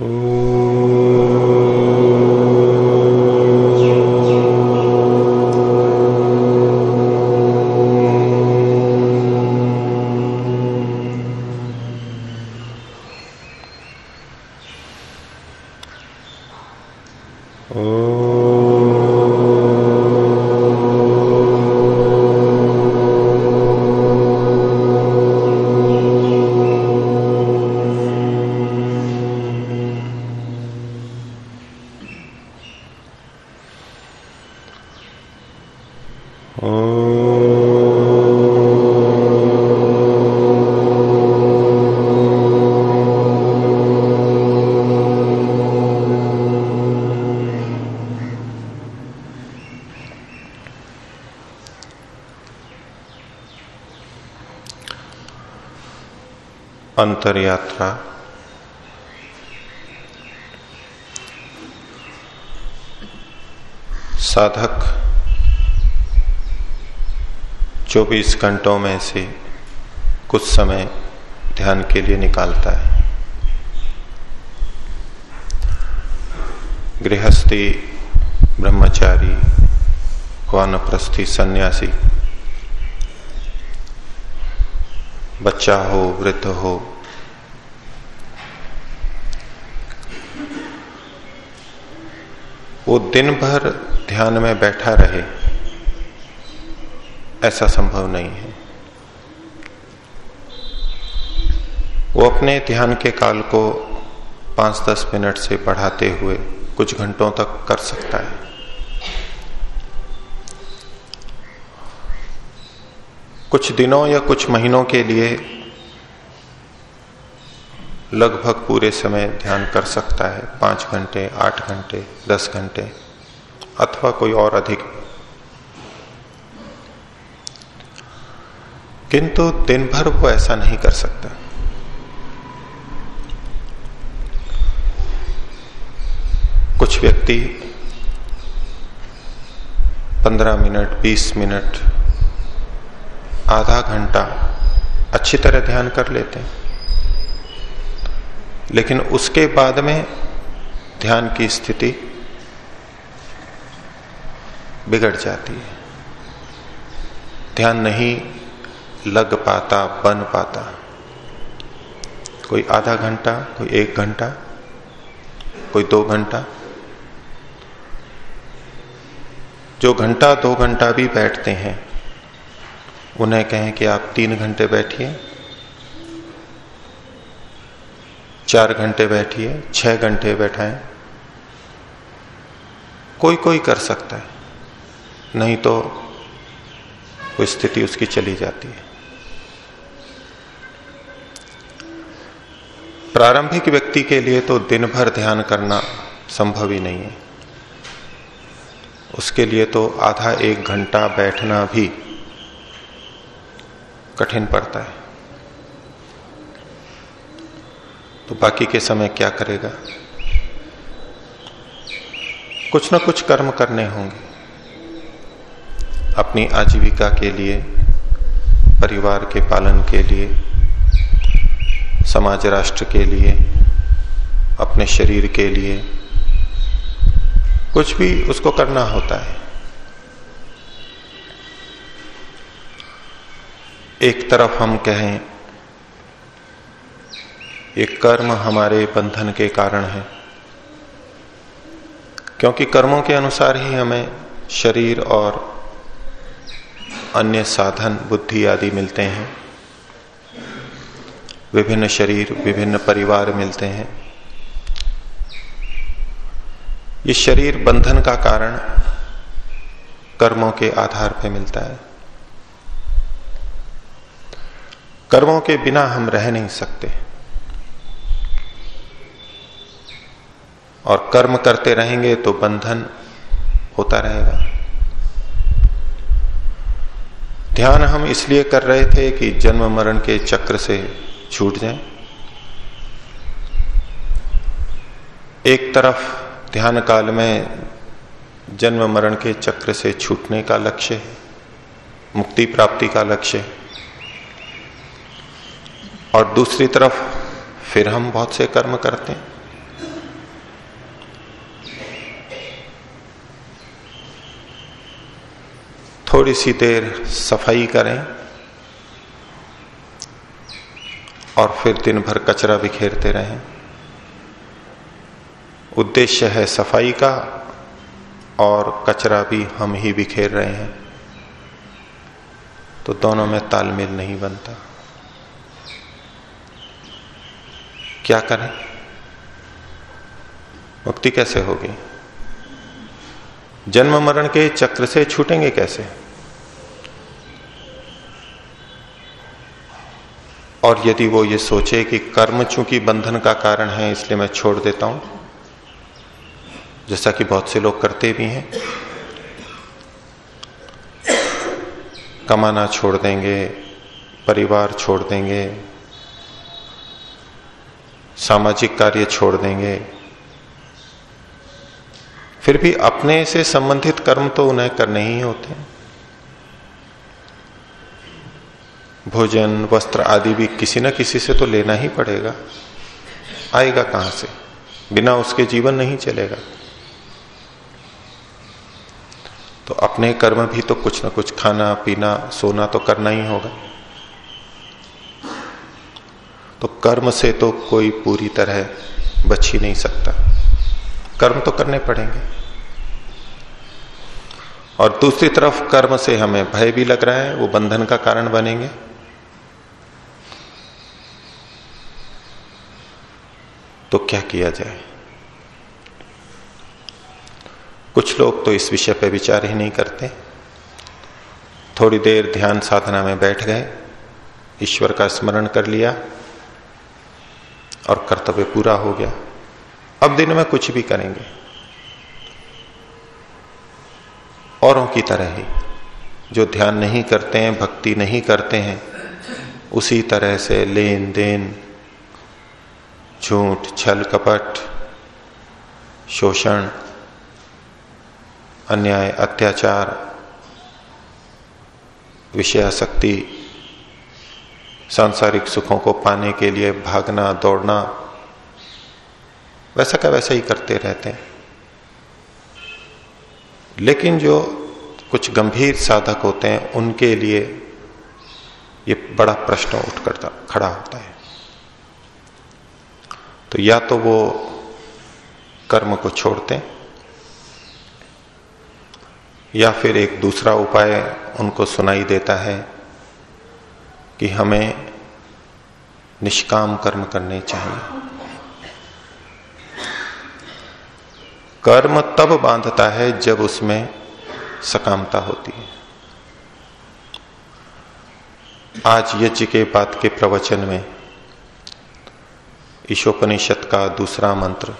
Oh. अंतर यात्रा साधक 24 घंटों में से कुछ समय ध्यान के लिए निकालता है। गृहस्थी, ब्रह्मचारी, वानप्रस्थी, सन्यासी। बच्चा हो, वृद्ध हो वो दिन भर ध्यान में बैठा रहे, ऐसा संभव नहीं है। वो अपने ध्यान के काल को पाँच दस मिनट से बढ़ाते हुए कुछ घंटों तक कर सकता है। कुछ दिनों या कुछ महीनों के लिए लगभग पूरे समय ध्यान कर सकता है। पाँच घंटे, आठ घंटे, दस घंटे, अथवा कोई और अधिक। किंतु दिन भर वो ऐसा नहीं कर सकता। कुछ व्यक्ति पंद्रह मिनट, बीस मिनट, आधा घंटा अच्छी तरह ध्यान कर लेते हैं। लेकिन उसके बाद में ध्यान की स्थिति बिगड़ जाती है। ध्यान नहीं लग पाता, बन पाता। कोई आधा घंटा, कोई एक घंटा, कोई दो घंटा। जो घंटा, दो घंटा भी बैठते हैं, उन्हें कहें कि आप तीन घंटे बैठिए। चार घंटे बैठिए, छह घंटे बैठाएँ। कोई कोई कर सकता है, नहीं तो कोई स्थिति उसकी चली जाती है। प्रारंभिक व्यक्ति के लिए तो दिन भर ध्यान करना संभव ही नहीं है। उसके लिए तो आधा एक घंटा बैठना भी कठिन पड़ता है। तो बाकी के समय क्या करेगा? कुछ ना कुछ कर्म करने होंगे। अपनी आजीविका के लिए, परिवार के पालन के लिए, समाज राष्ट्र के लिए, अपने शरीर के लिए, कुछ भी उसको करना होता है। एक तरफ़ हम कहें ये कर्म हमारे बंधन के कारण है। क्योंकि कर्मों के अनुसार ही हमें शरीर और अन्य साधन, बुद्धि आदि मिलते हैं। विभिन्न शरीर, विभिन्न परिवार मिलते हैं। ये शरीर बंधन का कारण कर्मों के आधार पर मिलता है। कर्मों के बिना हम रह नहीं सकते। और कर्म करते रहेंगे तो बंधन होता रहेगा। ध्यान हम इसलिए कर रहे थे कि जन्म मरण के चक्र से छूट जाए। एक तरफ़ ध्यान काल में जन्म मरण के चक्र से छूटने का लक्ष्य मुक्ति प्राप्ति का लक्ष्य है, और दूसरी तरफ़ फिर हम बहुत से कर्म करते हैं। थोड़ी सी देर सफ़ाई करें और फिर दिन भर कचरा बिखेरते रहें। उद्देश्य है सफ़ाई का और कचरा भी हम ही बिखेर रहे हैं। तो दोनों में तालमेल नहीं बनता। क्या करें? मुक्ति कैसे होगी? जन्म मरण के चक्र से छूटेंगे कैसे? और यदि वो ये सोचे कि कर्म चूँकि बंधन का कारण है, इसलिए मैं छोड़ देता हूँ, जैसा कि बहुत से लोग करते भी हैं, कमाना छोड़ देंगे, परिवार छोड़ देंगे, सामाजिक कार्य छोड़ देंगे, फिर भी अपने से संबंधित कर्म तो उन्हें करने ही होते हैं। भोजन, वस्त्र आदि भी किसी न किसी से तो लेना ही पड़ेगा। आएगा कहाँ से? बिना उसके जीवन नहीं चलेगा। तो अपने कर्म भी तो कुछ ना कुछ खाना, पीना, सोना तो करना ही होगा। तो कर्म से तो कोई पूरी तरह बच ही नहीं सकता। कर्म तो करने पड़ेंगे। और दूसरी तरफ़ कर्म से हमें भय भी लग रहा है, वो बंधन का कारण बनेंगे। तो क्या किया जाए? कुछ लोग तो इस विषय पर विचार ही नहीं करते। थोड़ी देर ध्यान साधना में बैठ गए, ईश्वर का स्मरण कर लिया और कर्तव्य पूरा हो गया। अब दिन में कुछ भी करेंगे। औरों की तरह ही, जो ध्यान नहीं करते हैं, भक्ति नहीं करते हैं, उसी तरह से लेन देन झूठ, छल, कपट, शोषण, अन्याय, अत्याचार विषयाशक्ति सांसारिक सुखों को पाने के लिए भागना, दौड़ना, वैसा का वैसा ही करते रहते हैं। लेकिन जो कुछ गंभीर साधक होते हैं, उनके लिए ये बड़ा प्रश्न उठ करता खड़ा होता है। तो या तो वो कर्म को छोड़ते या फिर एक दूसरा उपाय उनको सुनाई देता है कि हमें निष्काम कर्म करने चाहिए। कर्म तब बांधता है जब उसमें सकामता होती है। आज यज्ञ के बाद के प्रवचन में ईशोपनिषद का दूसरा मंत्र।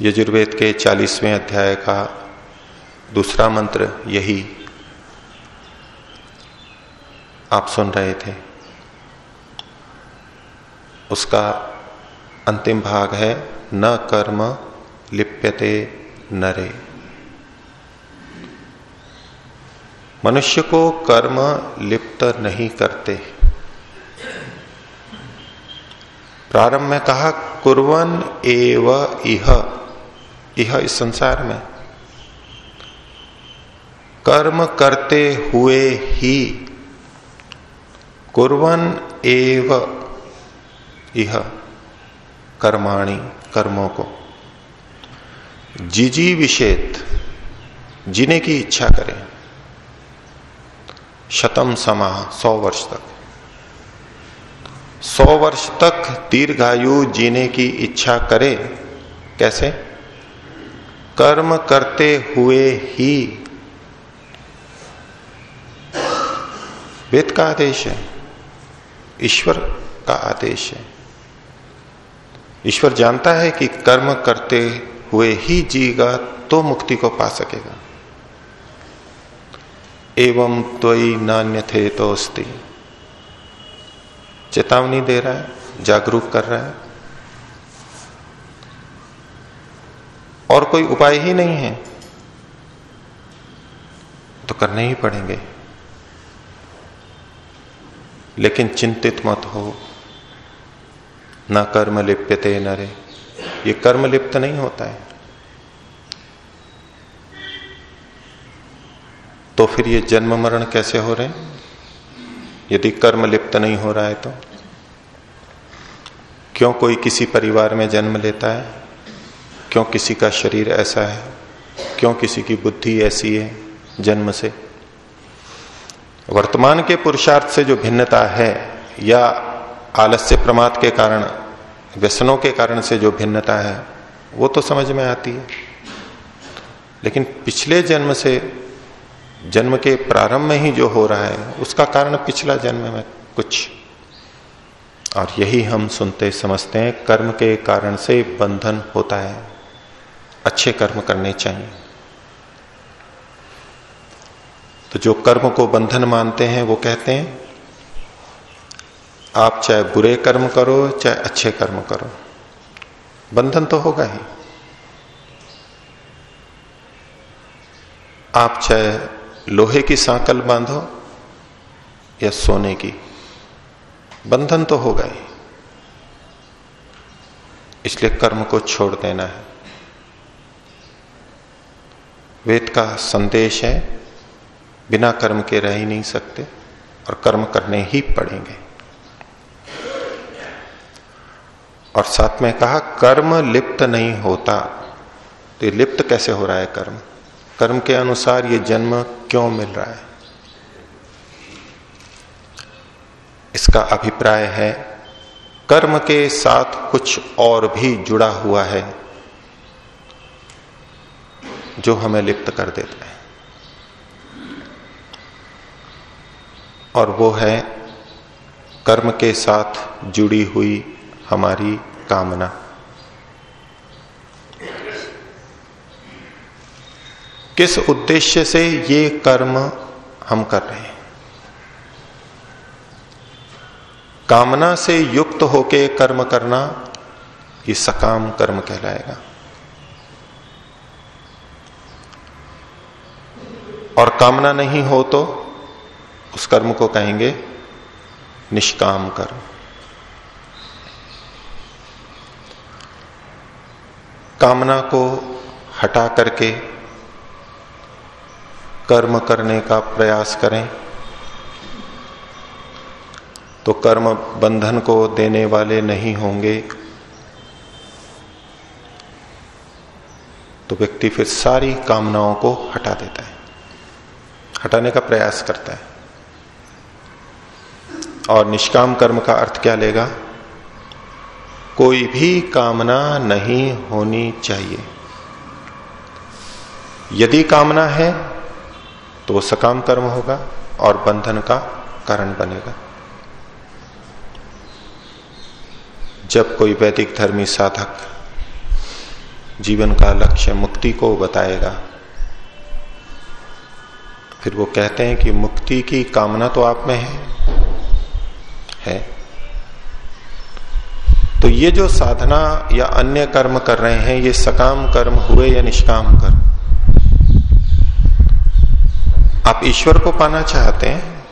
यजुर्वेद के चालीसवें अध्याय का दूसरा मंत्र यही आप सुन रहे थे। उसका अंतिम भाग है, न कर्म लिप्यते नरे। मनुष्य को कर्म लिप्त नहीं करते। प्रारंभ में कहा, कुर्वन एव इह। इह इस संसार में। कर्म करते हुए ही। कुर्वन एव इह। कर्माणी, कर्मों को। जिजी विषेत जीने की इच्छा करें। शतम समाह, सौ वर्ष तक। सौ वर्ष तक दीर्घायु जीने की इच्छा करे, कैसे? कर्म करते हुए ही। वेद का आदेश है। ईश्वर का आदेश है। ईश्वर जानता है कि कर्म करते हुए ही जीगा तो मुक्ति को पा सकेगा। एवं त्वई नान्य थे तो अस्ति चेतावनी दे रहा है, जागरूक कर रहा है। और कोई उपाय ही नहीं है तो करने ही पड़ेंगे। लेकिन चिंतित मत हो, न कर्म लिप्यते नरे। ये कर्म लिप्त नहीं होता है। तो फिर ये जन्म मरण कैसे हो रहे हैं? यदि कर्म लिप्त नहीं हो रहा है तो? क्यों कोई किसी परिवार में जन्म लेता है? क्यों किसी का शरीर ऐसा है? क्यों किसी की बुद्धि ऐसी है जन्म से? वर्तमान के पुरुषार्थ से जो भिन्नता है या आलस्य प्रमाद के कारण, व्यसनों के कारण से जो भिन्नता है, वो तो समझ में आती है। लेकिन पिछले जन्म से जन्म के प्रारंभ में ही जो हो रहा है, उसका कारण पिछला जन्म में कुछ। और यही हम सुनते समझते हैं, कर्म के कारण से बंधन होता है। अच्छे कर्म करने चाहिए। तो जो कर्म को बंधन मानते हैं, वो कहते हैं, आप चाहे बुरे कर्म करो, चाहे अच्छे कर्म करो, बंधन तो होगा ही। आप चाहे लोहे की सांकल बांधो या सोने की। बंधन तो होगा ही। इसलिए कर्म को छोड़ देना है। वेद का संदेश है, बिना कर्म के रह ही नहीं सकते और कर्म करने ही पड़ेंगे। और साथ में कहा, कर्म लिप्त नहीं होता। तो ये लिप्त कैसे हो रहा है कर्म? कर्म के अनुसार ये जन्म क्यों मिल रहा है? इसका अभिप्राय है, कर्म के साथ कुछ और भी जुड़ा हुआ है जो हमें लिप्त कर देता है। और वो है, कर्म के साथ जुड़ी हुई हमारी कामना। किस उद्देश्य से ये कर्म हम कर रहे हैं? कामना से युक्त होके कर्म करना ये सकाम कर्म कहलाएगा। और कामना नहीं हो तो उस कर्म को कहेंगे निष्काम कर्म। कामना को हटा करके कर्म करने का प्रयास करें। तो कर्म बंधन को देने वाले नहीं होंगे। तो व्यक्ति फिर सारी कामनाओं को हटा देता है। हटाने का प्रयास करता है। और निष्काम कर्म का अर्थ क्या लेगा? कोई भी कामना नहीं होनी चाहिए। यदि कामना है तो वो सकाम कर्म होगा और बंधन का कारण बनेगा। जब कोई वैदिक धर्मी साधक जीवन का लक्ष्य मुक्ति को बताएगा, फिर वो कहते हैं कि मुक्ति की कामना तो आप में है है। तो ये जो साधना या अन्य कर्म कर रहे हैं, ये सकाम कर्म हुए या निष्काम कर्म? आप ईश्वर को पाना चाहते हैं?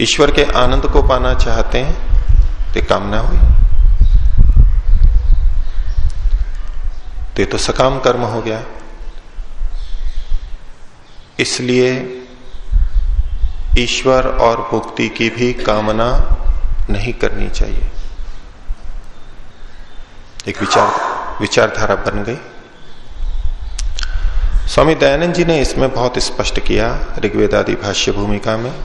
ईश्वर के आनंद को पाना चाहते हैं? तो कामना हुई। तो ये तो सकाम कर्म हो गया। इसलिए ईश्वर और भुक्ति की भी कामना नहीं करनी चाहिए। एक विचार, विचारधारा बन गई। स्वामी दयानंद जी ने इसमें बहुत स्पष्ट किया ऋग्वेदादि भाष्य भूमिका में।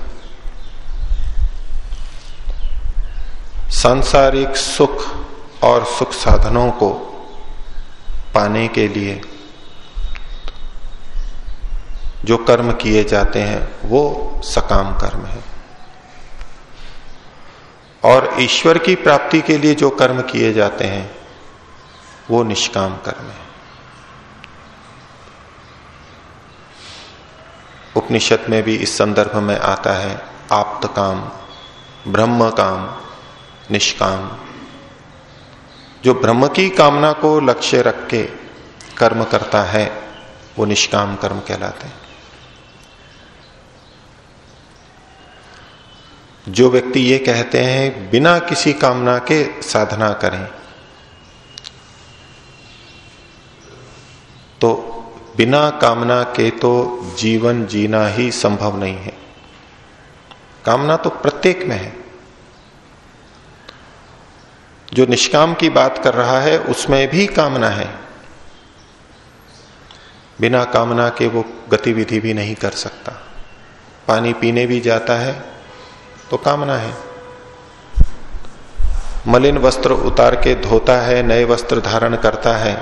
सांसारिक सुख और सुख साधनों को पाने के लिए जो कर्म किए जाते हैं, वो सकाम कर्म है। और ईश्वर की प्राप्ति के लिए जो कर्म किए जाते हैं, वो निष्काम कर्म है। उपनिषद में भी इस संदर्भ में आता है आप्त काम ब्रह्म काम निष्काम। जो ब्रह्म की कामना को लक्ष्य रख के कर्म करता है, वो निष्काम कर्म कहलाते हैं। जो व्यक्ति ये कहते हैं, बिना किसी कामना के साधना करें तो बिना कामना के तो जीवन जीना ही संभव नहीं है। कामना तो प्रत्येक में है। जो निष्काम की बात कर रहा है, उसमें भी कामना है। बिना कामना के वो गतिविधि भी नहीं कर सकता। पानी पीने भी जाता है तो कामना है। मलिन वस्त्र उतार के धोता है, नए वस्त्र धारण करता है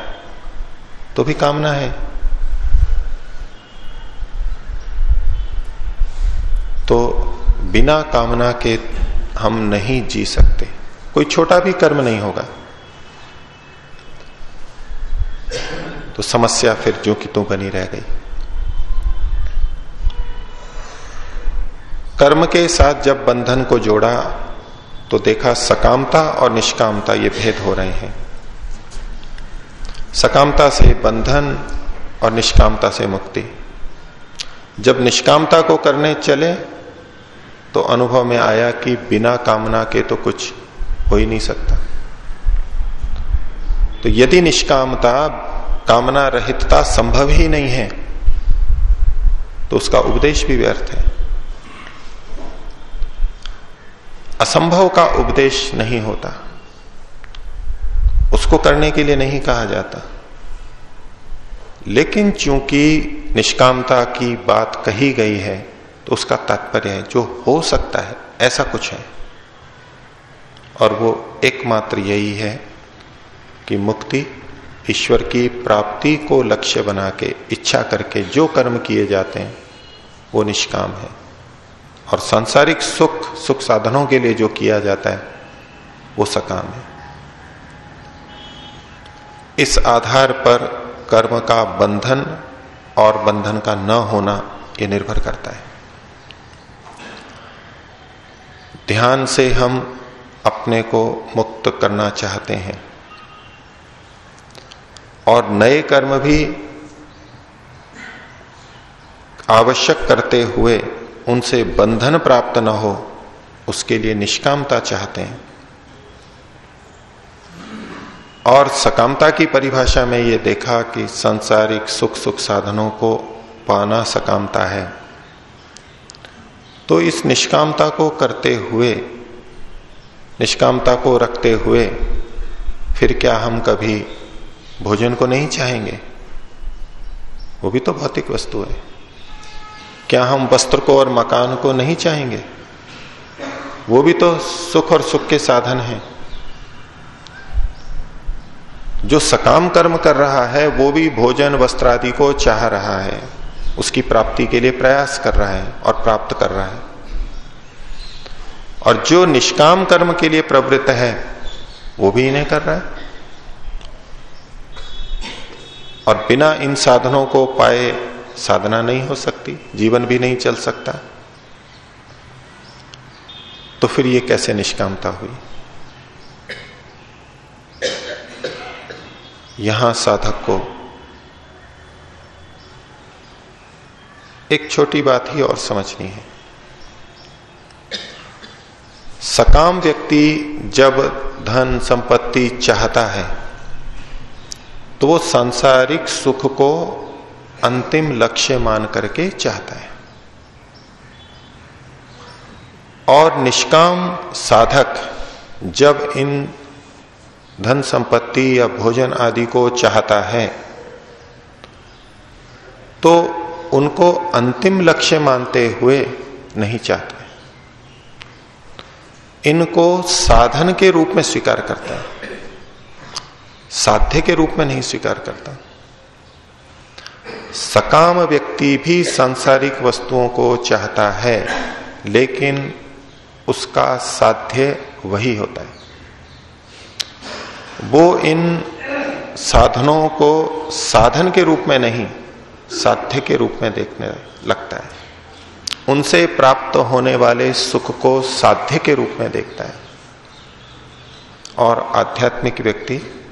तो भी कामना है। तो बिना कामना के हम नहीं जी सकते। कोई छोटा भी कर्म नहीं होगा। तो समस्या फिर जो कि तू बनी रह गई। कर्म के साथ जब बंधन को जोड़ा तो देखा सकामता और निष्कामता ये भेद हो रहे हैं। सकामता से बंधन और निष्कामता से मुक्ति। जब निष्कामता को करने चले तो अनुभव में आया कि बिना कामना के तो कुछ हो ही नहीं सकता। तो यदि निष्कामता, कामना रहितता संभव ही नहीं है तो उसका उपदेश भी व्यर्थ है। असंभव का उपदेश नहीं होता। उसको करने के लिए नहीं कहा जाता। लेकिन चूँकि निष्कामता की बात कही गई है तो उसका तात्पर्य है, जो हो सकता है, ऐसा कुछ है। और वो एकमात्र यही है कि मुक्ति ईश्वर की प्राप्ति को लक्ष्य बना के, इच्छा करके जो कर्म किए जाते हैं, वो निष्काम है। और सांसारिक सुख सुख साधनों के लिए जो किया जाता है, वो सकाम है। इस आधार पर कर्म का बंधन और बंधन का न होना यह निर्भर करता है। ध्यान से हम अपने को मुक्त करना चाहते हैं। और नए कर्म भी आवश्यक करते हुए उनसे बंधन प्राप्त न हो, उसके लिए निष्कामता चाहते हैं। और सकामता की परिभाषा में ये देखा कि सांसारिक सुख सुख साधनों को पाना सकामता है। तो इस निष्कामता को करते हुए, निष्कामता को रखते हुए फिर क्या हम कभी भोजन को नहीं चाहेंगे? वो भी तो भौतिक वस्तु है। क्या हम वस्त्र को और मकान को नहीं चाहेंगे? वो भी तो सुख और सुख के साधन हैं। जो सकाम कर्म कर रहा है, वो भी भोजन वस्त्र आदि को चाह रहा है। उसकी प्राप्ति के लिए प्रयास कर रहा है और प्राप्त कर रहा है। और जो निष्काम कर्म के लिए प्रवृत्त है, वो भी इन्हें कर रहा है। और बिना इन साधनों को पाए साधना नहीं हो सकती, जीवन भी नहीं चल सकता। तो फिर ये कैसे निष्कामता हुई? यहाँ साधक को। एक छोटी बात ही और समझनी है। सकाम व्यक्ति जब धन संपत्ति चाहता है तो वो सांसारिक सुख को अंतिम लक्ष्य मान करके चाहता है। और निष्काम साधक जब इन धन संपत्ति या भोजन आदि को चाहता है तो उनको अंतिम लक्ष्य मानते हुए नहीं चाहते। इनको साधन के रूप में स्वीकार करता है। साध्य के रूप में नहीं स्वीकार करता। सकाम व्यक्ति भी सांसारिक वस्तुओं को चाहता है, लेकिन उसका साध्य वही होता है। वो इन साधनों को साधन के रूप में नहीं, साध्य के रूप में देखने लगता है। उनसे प्राप्त होने वाले सुख को साध्य के रूप में देखता है। और आध्यात्मिक व्यक्ति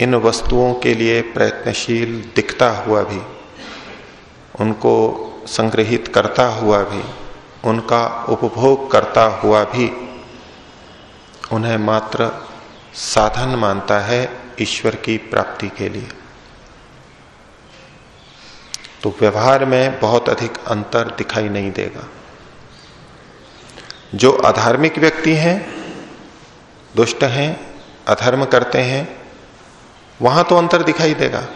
इन वस्तुओं के लिए प्रयत्नशील दिखता हुआ भी, उनको संग्रहित करता हुआ भी, उनका उपभोग करता हुआ भी, उन्हें मात्र साधन मानता है ईश्वर की प्राप्ति के लिए। तो व्यवहार में बहुत अधिक अंतर दिखाई नहीं देगा। जो अधार्मिक व्यक्ति हैं, दुष्ट हैं, अधर्म करते हैं, वहाँ तो अंतर दिखाई देगा।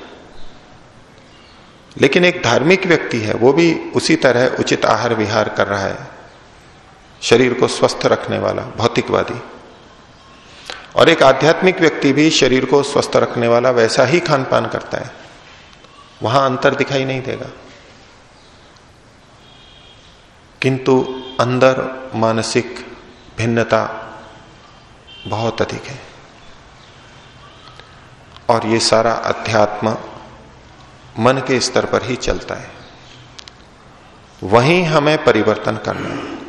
लेकिन एक धार्मिक व्यक्ति है, वो भी उसी तरह उचित आहार विहार कर रहा है। शरीर को स्वस्थ रखने वाला, भौतिकवादी। और एक आध्यात्मिक व्यक्ति भी शरीर को स्वस्थ रखने वाला वैसा ही खान पान करता है। वहाँ अंतर दिखाई नहीं देगा। किंतु अंदर मानसिक भिन्नता बहुत अधिक है। और ये सारा अध्यात्म मन के स्तर पर ही चलता है। वहीं हमें परिवर्तन करना है।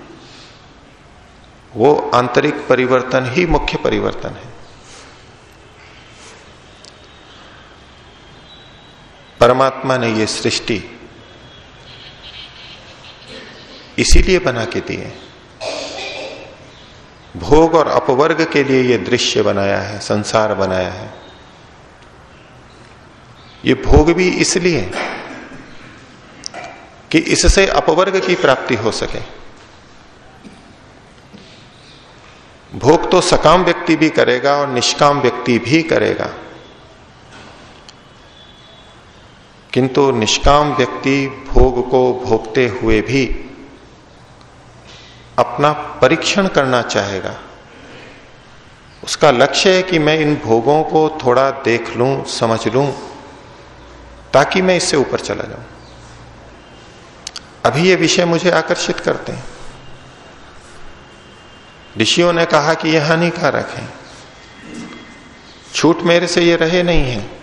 वो आंतरिक परिवर्तन ही मुख्य परिवर्तन है। परमात्मा ने ये सृष्टि इसीलिए बना के दिए भोग और अपवर्ग के लिए ये दृश्य बनाया है, संसार बनाया है। ये भोग भी इसलिए कि इससे अपवर्ग की प्राप्ति हो सके। भोग तो सकाम व्यक्ति भी करेगा और निष्काम व्यक्ति भी करेगा। किंतु निष्काम व्यक्ति भोग को भोगते हुए भी अपना परीक्षण करना चाहेगा। उसका लक्ष्य है कि मैं इन भोगों को थोड़ा देख लूँ, समझ लूँ, ताकि मैं इससे ऊपर चला जाऊँ। अभी ये विषय मुझे आकर्षित करते हैं। ऋषियों ने कहा कि यह हानिकारक है। छूट मेरे से ये रहे नहीं है।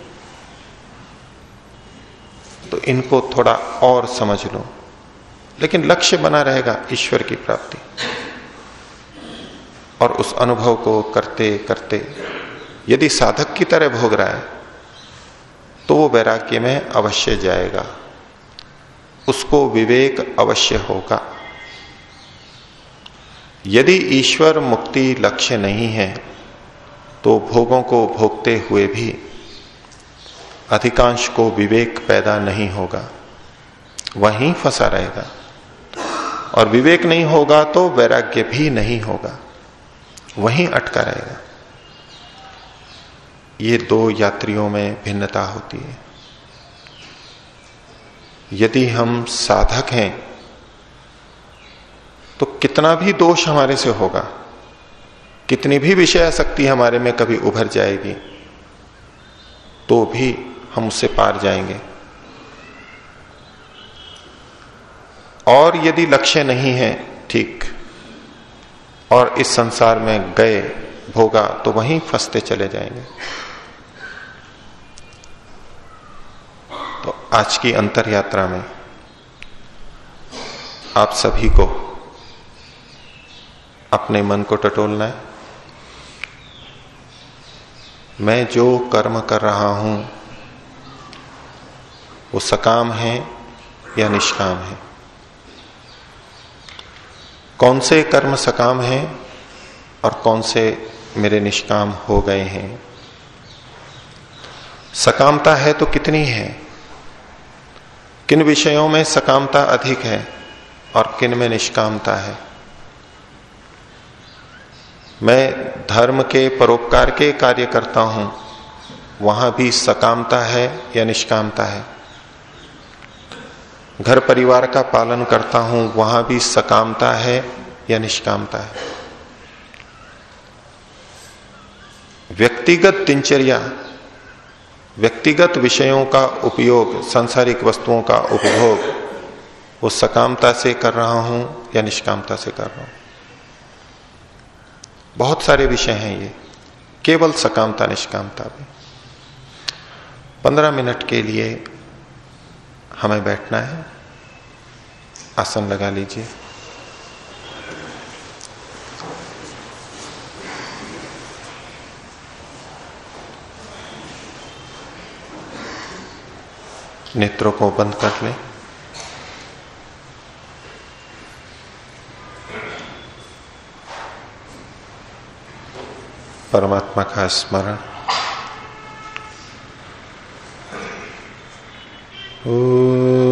तो इनको थोड़ा और समझ लो। लेकिन लक्ष्य बना रहेगा ईश्वर की प्राप्ति। और उस अनुभव को करते करते, यदि साधक की तरह भोग रहा है तो वो वैराग्य में अवश्य जाएगा। उसको विवेक अवश्य होगा। यदि ईश्वर मुक्ति लक्ष्य नहीं है तो भोगों को भोगते हुए भी अधिकांश को विवेक पैदा नहीं होगा, वहीं फंसा रहेगा। और विवेक नहीं होगा तो वैराग्य भी नहीं होगा, वहीं अटका रहेगा। ये दो यात्रियों में भिन्नता होती है। यदि हम साधक हैं तो कितना भी दोष हमारे से होगा, कितनी भी विषय शक्ति हमारे में कभी उभर जाएगी तो भी हम उससे पार जाएँगे। और यदि लक्ष्य नहीं है, ठीक, और इस संसार में गए, भोगा तो वहीं फंसते चले जाएँगे। तो आज की अंतर यात्रा में आप सभी को अपने मन को टटोलना है। मैं जो कर्म कर रहा हूँ, वो सकाम है या निष्काम है? कौन से कर्म सकाम हैं और कौन से मेरे निष्काम हो गए हैं? सकामता है तो कितनी है? किन विषयों में सकामता अधिक है और किन में निष्कामता है? मैं धर्म के परोपकार के कार्य करता हूँ, वहाँ भी सकामता है या निष्कामता है? घर परिवार का पालन करता हूँ, वहाँ भी सकामता है या निष्कामता है? व्यक्तिगत दिनचर्या, व्यक्तिगत विषयों का उपयोग, सांसारिक वस्तुओं का उपभोग, वो सकामता से कर रहा हूँ या निष्कामता से कर रहा हूँ? बहुत सारे विषय हैं ये। केवल सकामता, निष्कामता भी। पंद्रह मिनट के लिए हमें बैठना है। आसन लगा लीजिए। नेत्रों को बंद कर लें। परमात्मा का स्मरण ओ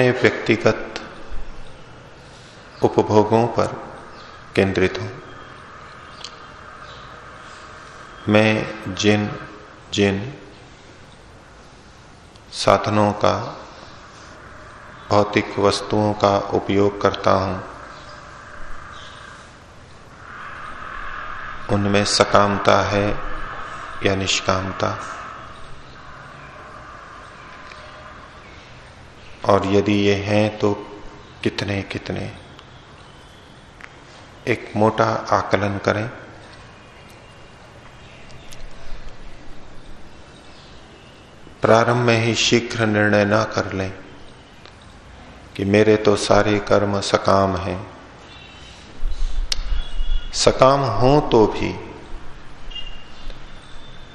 अपने व्यक्तिगत उपभोगों पर केंद्रित हूँ। मैं जिन जिन साधनों का, भौतिक वस्तुओं का उपयोग करता हूँ, उनमें सकामता है या निष्कामता? और यदि ये हैं तो कितने कितने? एक मोटा आकलन करें। प्रारंभ में ही शीघ्र निर्णय ना कर लें कि मेरे तो सारे कर्म सकाम हैं। सकाम हो तो भी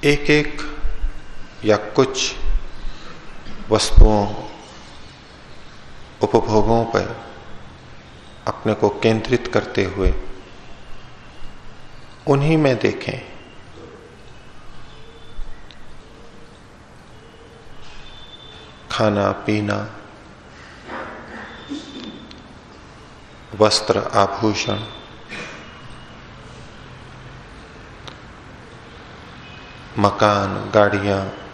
एक एक या कुछ वस्तुओं उपभोगों पर अपने को केंद्रित करते हुए उन्हीं में देखें। खाना, पीना, वस्त्र, आभूषण, मकान, गाड़ियाँ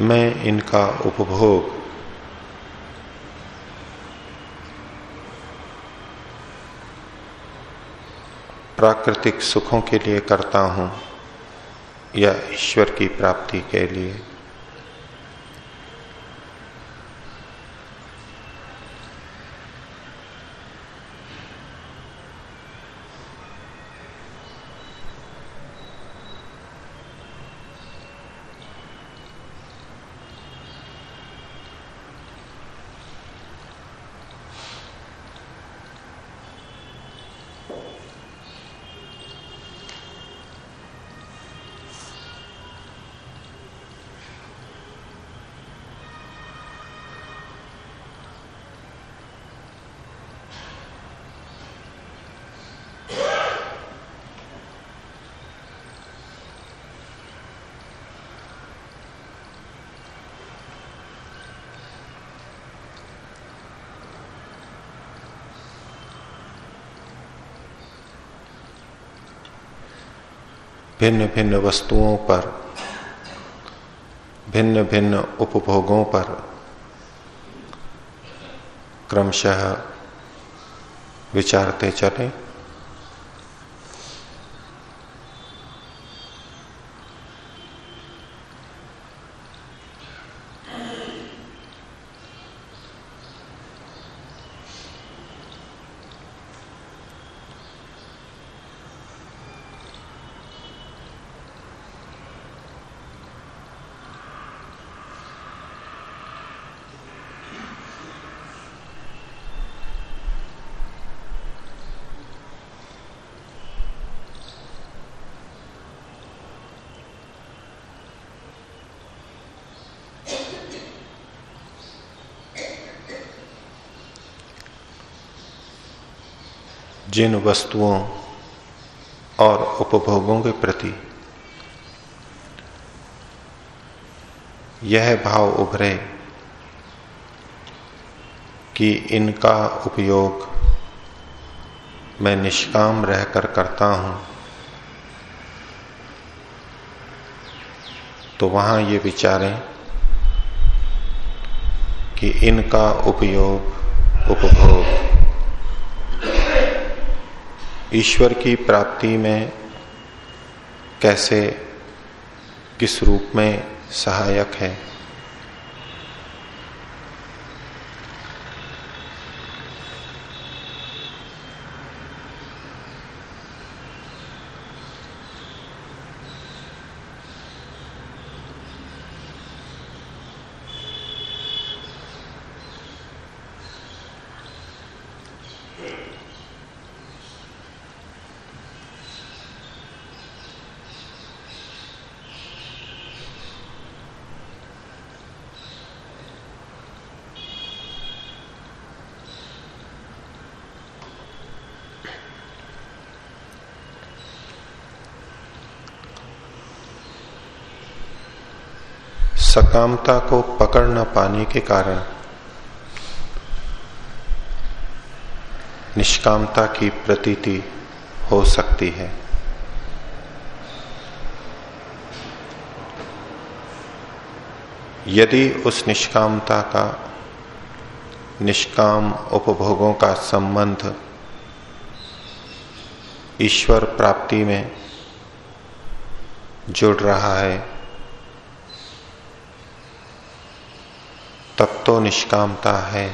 मैं इनका उपभोग प्राकृतिक सुखों के लिए करता हूँ या ईश्वर की प्राप्ति के लिए। भिन्न भिन्न वस्तुओं पर भिन्न भिन्न उपभोगों पर क्रमशः विचारते चलें। जिन वस्तुओं और उपभोगों के प्रति यह भाव उभरे कि इनका उपयोग मैं निष्काम रहकर करता हूँ तो वहाँ ये विचारें कि इनका उपयोग, उपभोग ईश्वर की प्राप्ति में कैसे किस रूप में सहायक है। सकामता को पकड़ न पाने के कारण, निष्कामता की प्रतीति हो सकती है। यदि उस निष्कामता का, निष्काम उपभोगों का संबंध ईश्वर प्राप्ति में जुड़ रहा है तब तो निष्कामता है।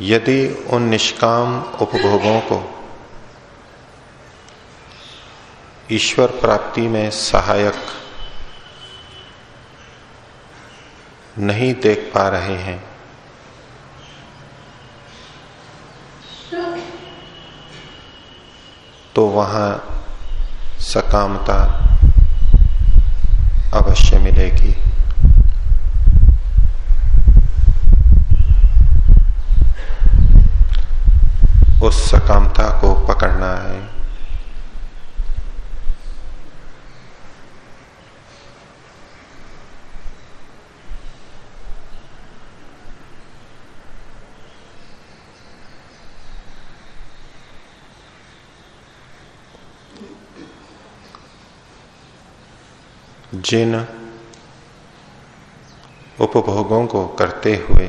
यदि उन निष्काम उपभोगों को ईश्वर प्राप्ति में सहायक नहीं देख पा रहे हैं तो वहाँ सकामता अवश्य मिलेगी। उस सकामता को पकड़ना है। जिन उपभोगों को करते हुए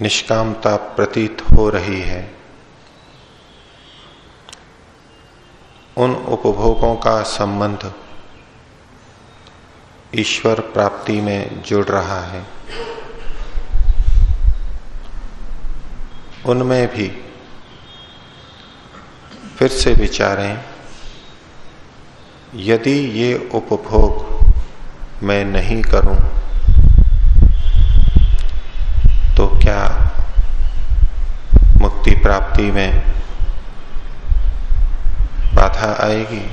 निष्कामता प्रतीत हो रही है, उन उपभोगों का संबंध ईश्वर प्राप्ति में जुड़ रहा है। उनमें भी फिर से विचारें, यदि ये उपभोग मैं नहीं करूँ तो क्या मुक्ति प्राप्ति में बाधा आएगी?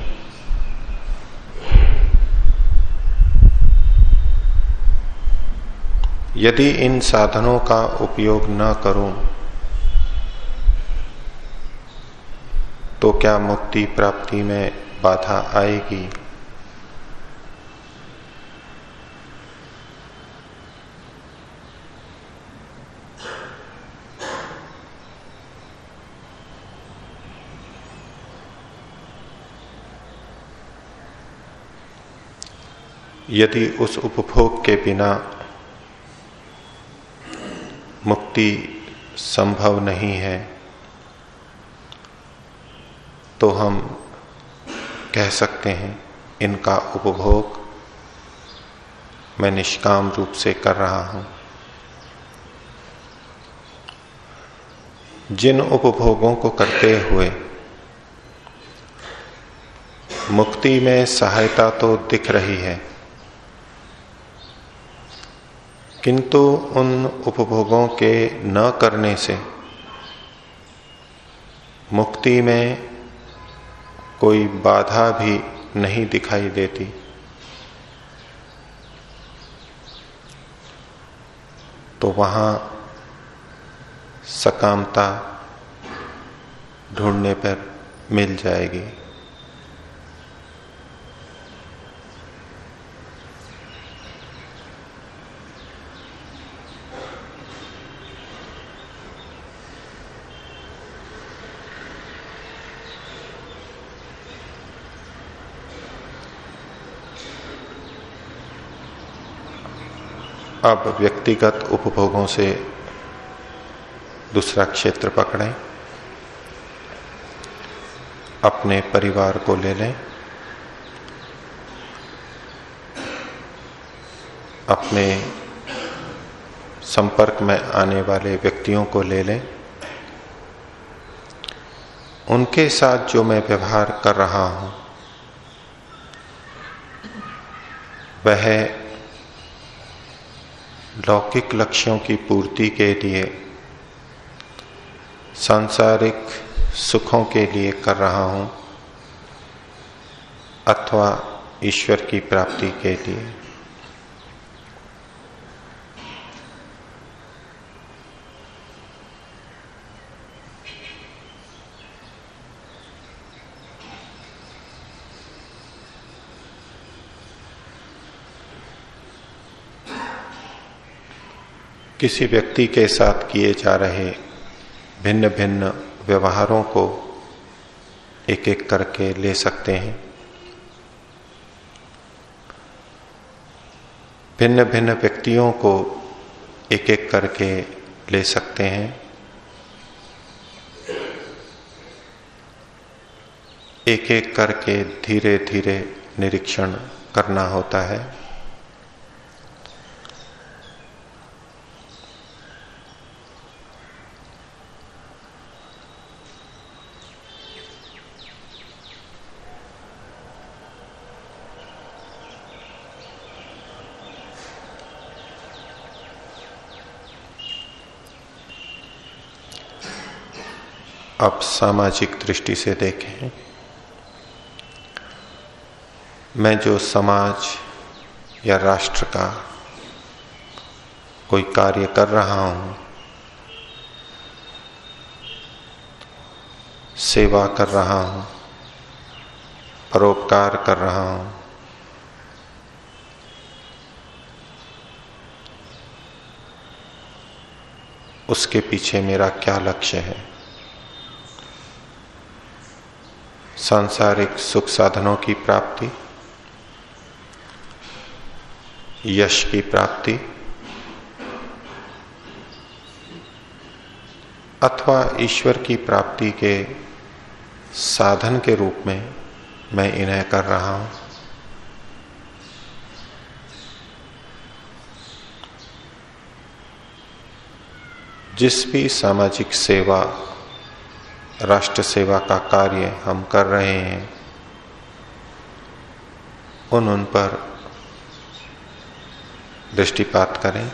यदि इन साधनों का उपयोग न करूँ तो क्या मुक्ति प्राप्ति में बाधा आएगी? यदि उस उपभोग के बिना मुक्ति संभव नहीं है तो हम कह सकते हैं, इनका उपभोग मैं निष्काम रूप से कर रहा हूँ। जिन उपभोगों को करते हुए मुक्ति में सहायता तो दिख रही है, किंतु उन उपभोगों के न करने से मुक्ति में कोई बाधा भी नहीं दिखाई देती। तो वहाँ सकामता ढूँढने पर मिल जाएगी। अब व्यक्तिगत उपभोगों से दूसरा क्षेत्र पकड़ें। अपने परिवार को ले लें। अपने संपर्क में आने वाले व्यक्तियों को ले लें। उनके साथ जो मैं व्यवहार कर रहा हूँ, वह लौकिक लक्ष्यों की पूर्ति के लिए, सांसारिक सुखों के लिए कर रहा हूँ अथवा ईश्वर की प्राप्ति के लिए। किसी व्यक्ति के साथ किए जा रहे भिन्न भिन्न व्यवहारों को एक एक करके ले सकते हैं। भिन्न भिन्न व्यक्तियों को एक एक करके ले सकते हैं। एक एक करके धीरे धीरे निरीक्षण करना होता है। अब सामाजिक दृष्टि से देखें। मैं जो समाज या राष्ट्र का कोई कार्य कर रहा हूँ, सेवा कर रहा हूँ, परोपकार कर रहा हूँ, उसके पीछे मेरा क्या लक्ष्य है? सांसारिक सुख साधनों की प्राप्ति, यश की प्राप्ति, अथवा ईश्वर की प्राप्ति के साधन के रूप में मैं इन्हें कर रहा हूँ। जिस भी सामाजिक सेवा राष्ट्र सेवा का कार्य हम कर रहे हैं उन उन पर दृष्टिपात करें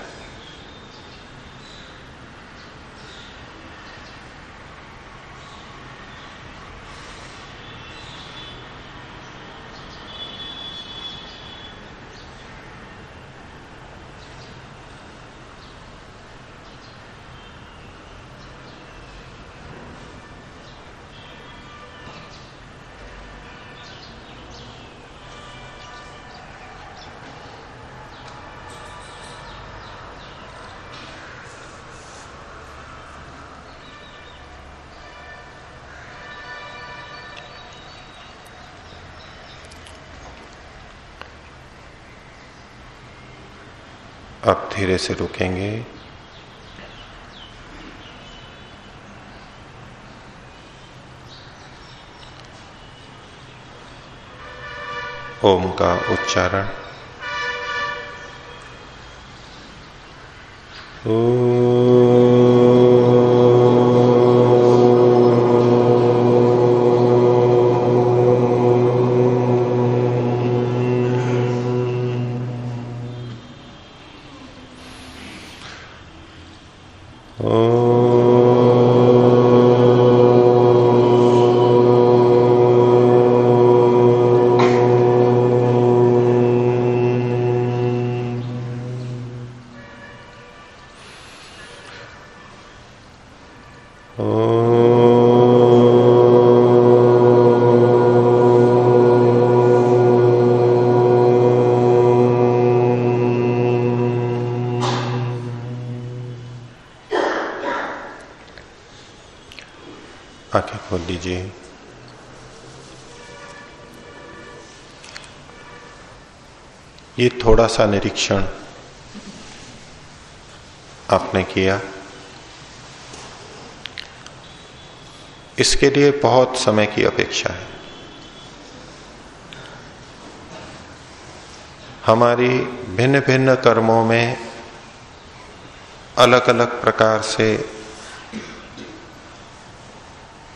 अब धीरे से रुकेंगे। ओम का उच्चारण। ओ थोड़ा सा निरीक्षण आपने किया। इसके लिए बहुत समय की अपेक्षा है। हमारी भिन्न भिन्न कर्मों में अलग अलग प्रकार से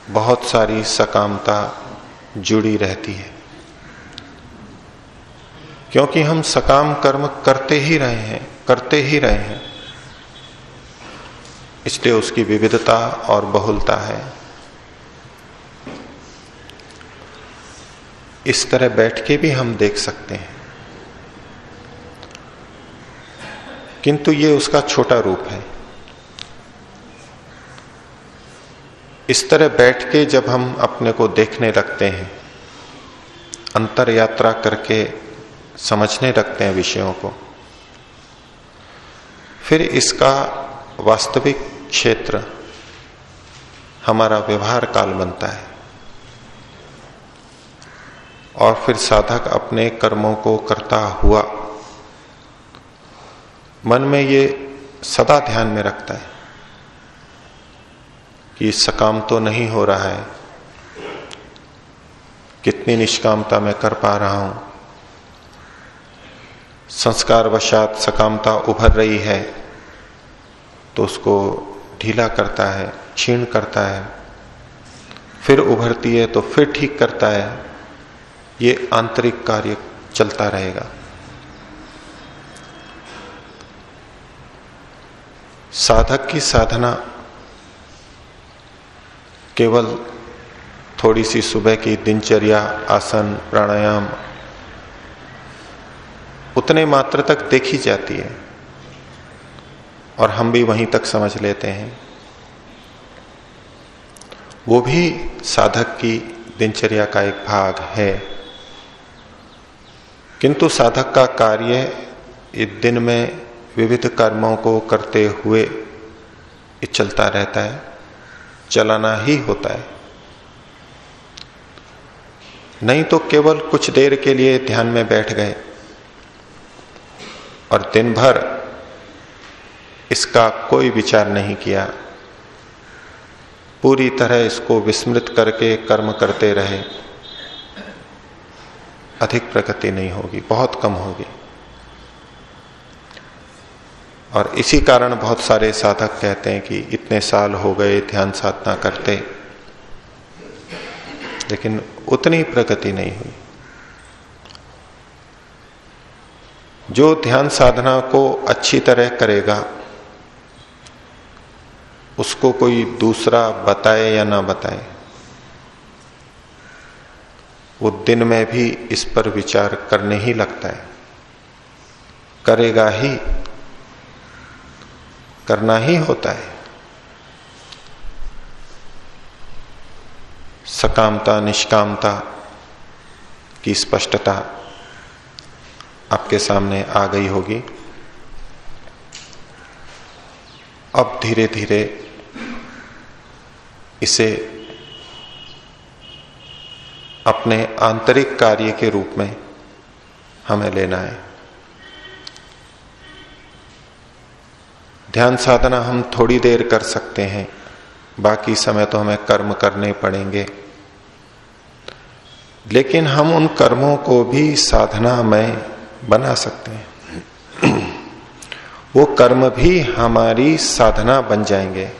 बहुत सारी सकामता जुड़ी रहती है। क्योंकि हम सकाम कर्म करते ही रहे हैं, करते ही रहे हैं। इसलिए उसकी विविधता और बहुलता है। इस तरह बैठ के भी हम देख सकते हैं। किंतु ये उसका छोटा रूप है। इस तरह बैठ के जब हम अपने को देखने लगते हैं अंतर यात्रा करके समझने रखते हैं विषयों को। फिर इसका वास्तविक क्षेत्र, हमारा व्यवहार काल बनता है। और फिर साधक अपने कर्मों को करता हुआ, मन में ये सदा ध्यान में रखता है कि सकाम तो नहीं हो रहा है, कितनी निष्कामता मैं कर पा रहा हूँ संस्कार वशात सकामता उभर रही है तो उसको ढीला करता है, क्षीण करता है। फिर उभरती है तो फिर ठीक करता है। ये आंतरिक कार्य चलता रहेगा। साधक की साधना केवल थोड़ी सी सुबह की दिनचर्या, आसन, प्राणायाम उतने मात्र तक देखी जाती है। और हम भी वहीं तक समझ लेते हैं। वो भी साधक की दिनचर्या का एक भाग है। किंतु साधक का कार्य इस दिन में विविध कर्मों को करते हुए चलता रहता है, चलाना ही होता है। नहीं तो केवल कुछ देर के लिए ध्यान में बैठ गए। और दिन भर इसका कोई विचार नहीं किया। पूरी तरह इसको विस्मृत करके कर्म करते रहे। अधिक प्रगति नहीं होगी, बहुत कम होगी। और इसी कारण बहुत सारे साधक कहते हैं कि इतने साल हो गए, ध्यान साधना करते, लेकिन उतनी प्रगति नहीं हुई। जो ध्यान साधना को अच्छी तरह करेगा, उसको कोई दूसरा बताए या ना बताए, वो दिन में भी इस पर विचार करने ही लगता है। करेगा ही, करना ही होता है। सकामता, निष्कामता की स्पष्टता आपके सामने आ गई होगी। अब धीरे धीरे इसे अपने आंतरिक कार्य के रूप में हमें लेना है। ध्यान साधना हम थोड़ी देर कर सकते हैं, बाकी समय तो हमें कर्म करने पड़ेंगे। लेकिन हम उन कर्मों को भी साधना में बना सकते हैं। वो कर्म भी हमारी साधना बन जाएँगे।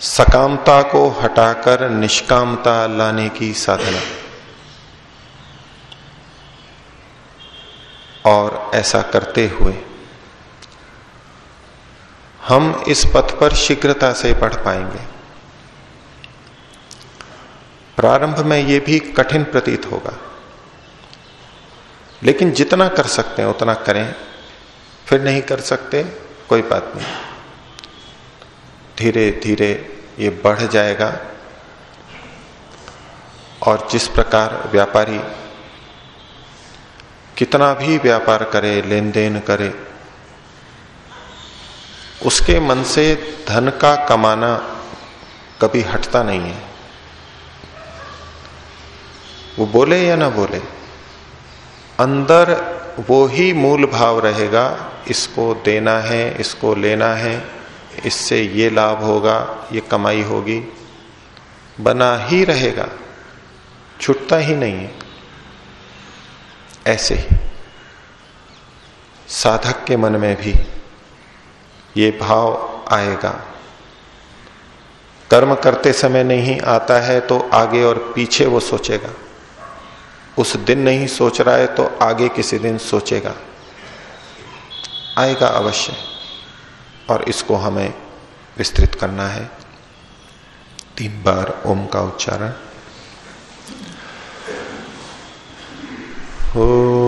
सकामता को हटाकर निष्कामता लाने की साधना। और ऐसा करते हुए हम इस पथ पर शीघ्रता से पढ़ पाएँगे। प्रारंभ में यह भी कठिन प्रतीत होगा। लेकिन जितना कर सकते हैं, उतना करें। फिर नहीं कर सकते, कोई बात नहीं। धीरे धीरे ये बढ़ जाएगा। और जिस प्रकार व्यापारी कितना भी व्यापार करे लेन देन करे, उसके मन से धन का कमाना कभी हटता नहीं है। वो बोले या ना बोले? अंदर वो ही मूल भाव रहेगा, इसको देना है, इसको लेना है, इससे ये लाभ होगा, ये कमाई होगी। बना ही रहेगा, छुटता ही नहीं है। ऐसे ही। साधक के मन में भी ये भाव आएगा। कर्म करते समय नहीं आता है तो आगे और पीछे वो सोचेगा। उस दिन नहीं सोच रहा है तो आगे किसी दिन सोचेगा। आएगा अवश्य। और इसको हमें विस्तृत करना है। तीन बार ओम का उच्चारण। हो